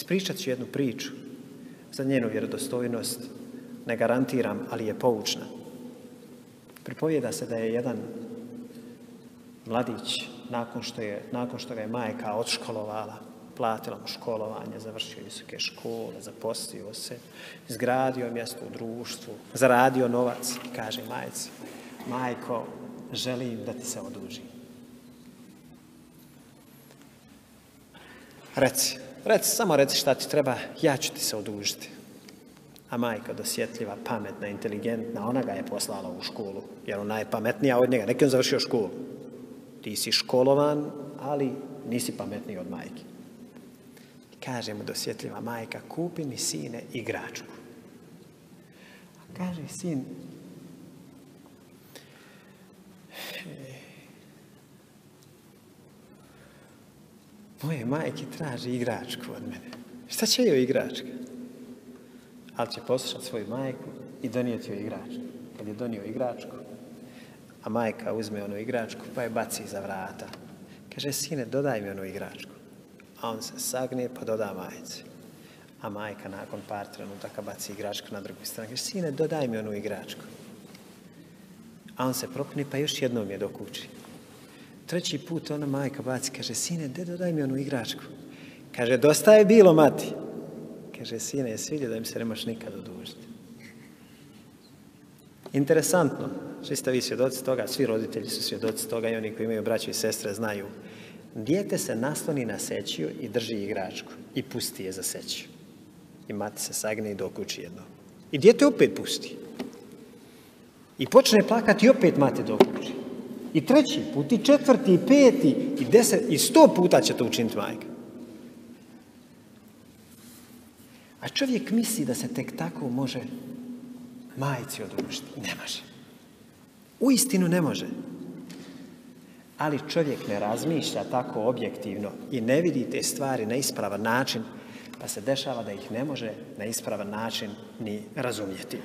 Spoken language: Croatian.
Ispričat ću jednu priču za njenu vjerodostojnost. Ne garantiram, ali je poučna. Pripovijeda se da je jedan mladić, nakon što, je, nakon što ga je majka odškolovala, platila mu školovanje, završio visoke škole, zaposlio se, izgradio mjesto u društvu, zaradio novac, kaže majci, majko, želim da ti se oduži. Reci, reci, samo reci šta ti treba, ja ću ti se odužiti. A majka dosjetljiva, pametna, inteligentna, ona ga je poslala u školu, jer ona je pametnija od njega. Neki on završio školu. Ti si školovan, ali nisi pametniji od majke. Kaže mu dosjetljiva majka, kupi mi sine igračku. A kaže sin, moje majke traži igračku od mene. Šta će joj igračka? Ali će poslušati svoju majku i donijeti joj igračku. Kad je donio igračku, a majka uzme onu igračku pa je baci za vrata. Kaže, sine, dodaj mi onu igračku. A on se sagne pa doda majici. A majka nakon par trenutaka baci igračku na drugu stranu. Kaže, sine, dodaj mi onu igračku. A on se propni pa još jednom je dokući. Treći put ona majka baci, kaže, sine, de dodaj mi onu igračku. Kaže, dosta je bilo, mati. Kaže, sine, jesi vidio da im se ne možeš nikad odužiti. Interesantno, svi ste vi svjedoci toga, svi roditelji su svjedoci toga i oni koji imaju braće i sestre znaju. Dijete se nasloni na sećiju i drži igračku i pusti je za sećiju. I mati se sagne i dokući jedno. I dijete opet pusti. I počne plakati i opet mati dokući. I treći put, i četvrti, i peti, i deset, i sto puta će to učiniti majka. A čovjek misli da se tek tako može majci odužiti. Ne može. U istinu ne može. Ali čovjek ne razmišlja tako objektivno i ne vidi te stvari na ispravan način, pa se dešava da ih ne može na ispravan način ni razumjeti.